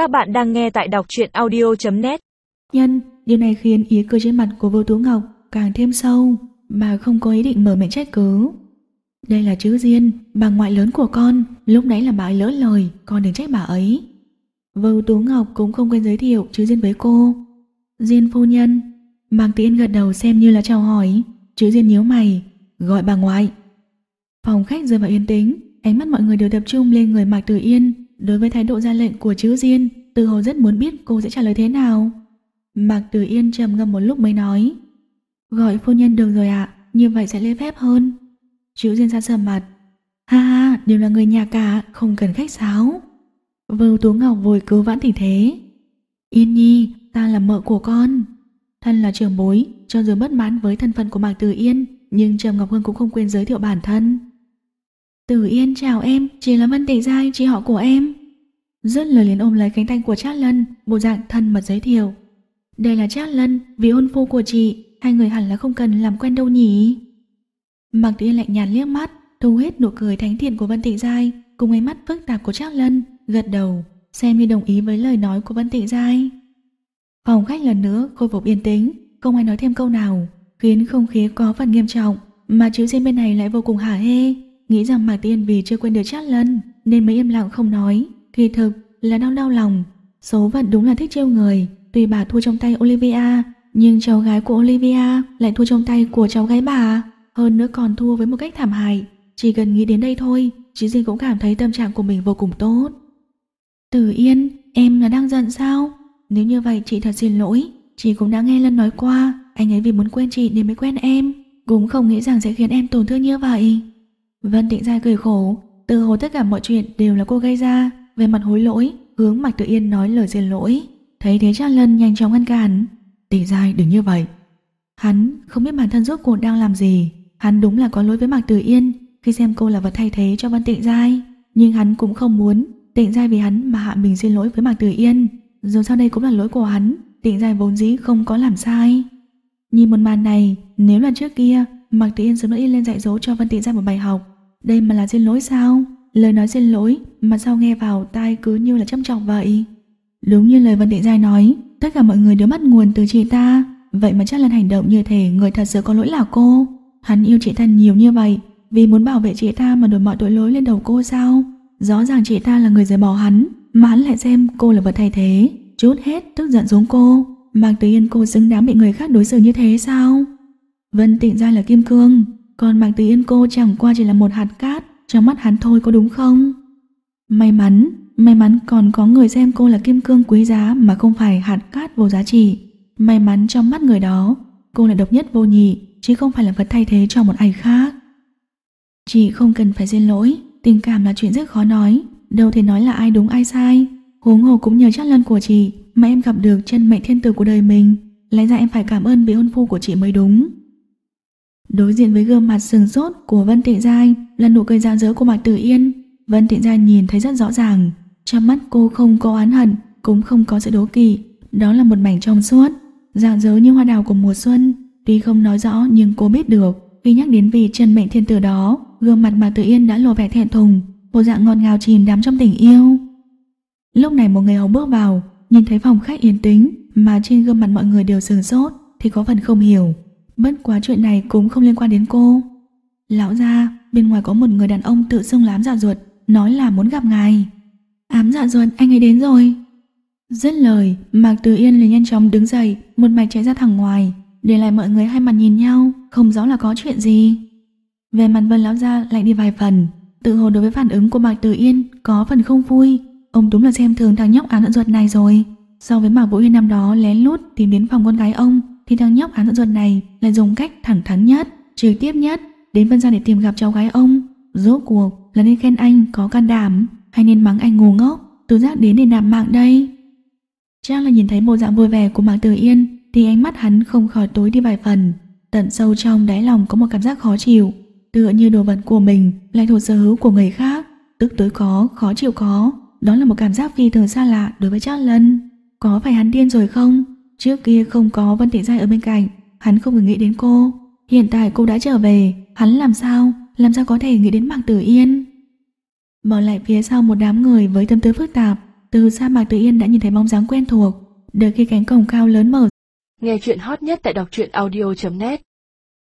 Các bạn đang nghe tại đọc truyện audio.net Nhân, điều này khiến ý cười trên mặt của vô tú ngọc càng thêm sâu, mà không có ý định mở miệng trách cứ. Đây là chữ Diên, bà ngoại lớn của con, lúc nãy là bà ấy lỡ lời, con đừng trách bà ấy. Vô tú ngọc cũng không quên giới thiệu chữ Diên với cô. Diên phu nhân, Mạc Tiên gật đầu xem như là chào hỏi, chữ Diên nhíu mày, gọi bà ngoại. Phòng khách rơi vào yên tĩnh, ánh mắt mọi người đều tập trung lên người Mạc Tử Yên. Đối với thái độ ra lệnh của chữ Diên, Từ Hồ rất muốn biết cô sẽ trả lời thế nào. Mạc Tử Yên trầm ngâm một lúc mới nói. Gọi phu nhân được rồi ạ, như vậy sẽ lễ phép hơn. Chữ Diên ra sầm mặt. Ha ha, đều là người nhà cả, không cần khách sáo. Vưu Tú Ngọc vội cứu vãn tình thế. Yên Nhi, ta là mợ của con. Thân là trưởng bối, cho dù bất mãn với thân phận của Mạc Tử Yên, nhưng Trầm Ngọc Hương cũng không quên giới thiệu bản thân. Tử Yên chào em, chỉ là Vân Tỷ Giai, chị họ của em. Dứt lời liền ôm lấy cánh tay của Trác Lân, bộ dạng thân mật giới thiệu. Đây là Trác Lân, vị hôn phu của chị, hai người hẳn là không cần làm quen đâu nhỉ. Mạc Tử Yên lạnh nhạt liếc mắt, thu hết nụ cười thánh thiện của Vân Tịnh Giai, cùng ánh mắt phức tạp của Trác Lân, gật đầu, xem như đồng ý với lời nói của Vân Tịnh Giai. Phòng khách lần nữa khôi phục yên tĩnh, không ai nói thêm câu nào, khiến không khí có phần nghiêm trọng, mà chiếu riêng bên này lại vô cùng hả hê, nghĩ rằng Mạc Tiên vì chưa quên được chát Lân nên mới im lặng không nói, kỳ thực là đau đau lòng. Số phận đúng là thích trêu người, tuy bà thua trong tay Olivia, nhưng cháu gái của Olivia lại thua trong tay của cháu gái bà, hơn nữa còn thua với một cách thảm hại. Chỉ cần nghĩ đến đây thôi, chị Dinh cũng cảm thấy tâm trạng của mình vô cùng tốt. Tử Yên, em là đang giận sao? Nếu như vậy chị thật xin lỗi, chị cũng đã nghe Lân nói qua, anh ấy vì muốn quen chị nên mới quen em, cũng không nghĩ rằng sẽ khiến em tổn thương như vậy. Vân Tịnh Giai cười khổ, từ hồ tất cả mọi chuyện đều là cô gây ra, về mặt hối lỗi, hướng Mạch Tự Yên nói lời xin lỗi. Thấy thế Trang Lân nhanh chóng ngăn cản. Tịnh Giai đừng như vậy. Hắn không biết bản thân rốt cuộc đang làm gì, hắn đúng là có lỗi với Mạc Tử Yên khi xem cô là vật thay thế cho Vân Tịnh Giai, nhưng hắn cũng không muốn Tịnh Giai vì hắn mà hạ mình xin lỗi với Mạc Tử Yên, dù sau đây cũng là lỗi của hắn, Tịnh Giai vốn dĩ không có làm sai. Nhìn một màn này, nếu là trước kia, Mạc Tử Yên sớm đã đi lên dạy dỗ cho Vân Tịnh ra một bài học, đây mà là xin lỗi sao? Lời nói xin lỗi mà sao nghe vào tai cứ như là châm trọng vậy? Đúng như lời Vân Tịnh Giai nói, tất cả mọi người đều bắt nguồn từ chị ta, vậy mà chắc lần hành động như thế người thật sự có lỗi là cô. Hắn yêu chị ta nhiều như vậy, vì muốn bảo vệ chị ta mà đổ mọi tội lỗi lên đầu cô sao? Rõ ràng chị ta là người rời bỏ hắn, mà hắn lại xem cô là vật thay thế, chút hết tức giận giống cô. Mạc Tử Yên cô xứng đáng bị người khác đối xử như thế sao? Vân Tịnh Giai là kim cương, còn Mạc Tử Yên cô chẳng qua chỉ là một hạt cát trong mắt hắn thôi có đúng không? May mắn, may mắn còn có người xem cô là kim cương quý giá mà không phải hạt cát vô giá trị. May mắn trong mắt người đó, cô là độc nhất vô nhị, chứ không phải là vật thay thế cho một ai khác. Chị không cần phải xin lỗi, tình cảm là chuyện rất khó nói, đâu thể nói là ai đúng ai sai. Huống hồ cũng nhờ chắc lân của chị mà em gặp được chân mệnh thiên tử của đời mình, lẽ ra em phải cảm ơn vị hôn phu của chị mới đúng. Đối diện với gương mặt sừng sốt của Vân Tịnh Giai là nụ cười rạng rỡ của Mạc Tử Yên. Vân Tịnh Giai nhìn thấy rất rõ ràng, trong mắt cô không có oán hận, cũng không có sự đố kỵ, đó là một mảnh trong suốt, rạng rỡ như hoa đào của mùa xuân. Tuy không nói rõ nhưng cô biết được, khi nhắc đến vị chân mệnh thiên tử đó, gương mặt Mạc Tử Yên đã lộ vẻ thẹn thùng, bộ dạng ngọt ngào chìm đắm trong tình yêu. Lúc này một người hầu bước vào, nhìn thấy phòng khách yên tĩnh mà trên gương mặt mọi người đều sừng sốt thì có phần không hiểu. Bất quá chuyện này cũng không liên quan đến cô. Lão gia, bên ngoài có một người đàn ông tự xưng là ám dạ ruột, nói là muốn gặp ngài. Ám dạ ruột, anh ấy đến rồi. Dứt lời, Mạc Từ Yên liền nhanh chóng đứng dậy, một mạch chạy ra thẳng ngoài, để lại mọi người hai mặt nhìn nhau, không rõ là có chuyện gì. Về mặt Vân lão gia lại đi vài phần, tự hồ đối với phản ứng của Mạc Từ Yên có phần không vui, ông đúng là xem thường thằng nhóc ám dạ ruột này rồi. So với Mạc Vũ Yên năm đó lén lút tìm đến phòng con gái ông, thì thằng nhóc án ruột này lại dùng cách thẳng thắn nhất, trực tiếp nhất đến Vân Gia để tìm gặp cháu gái ông. Rốt cuộc là nên khen anh có can đảm hay nên mắng anh ngu ngốc, tự giác đến để nạp mạng đây. Trang là nhìn thấy bộ dạng vui vẻ của Mạc Tử Yên thì ánh mắt hắn không khỏi tối đi vài phần. Tận sâu trong đáy lòng có một cảm giác khó chịu, tựa như đồ vật của mình lại thuộc sở hữu của người khác, tức tối có, khó chịu có. Đó là một cảm giác phi thường xa lạ đối với Trang Lân. Có phải hắn điên rồi không? Trước kia không có Vân Thị Giai ở bên cạnh, hắn không ngừng nghĩ đến cô. Hiện tại cô đã trở về, hắn làm sao, làm sao có thể nghĩ đến Mạc Tử Yên. Bỏ lại phía sau một đám người với tâm tư phức tạp, Từ xa Mạc Tử Yên đã nhìn thấy bóng dáng quen thuộc, đợi khi cánh cổng cao lớn mở. Nghe chuyện hot nhất tại đọc truyện audio.net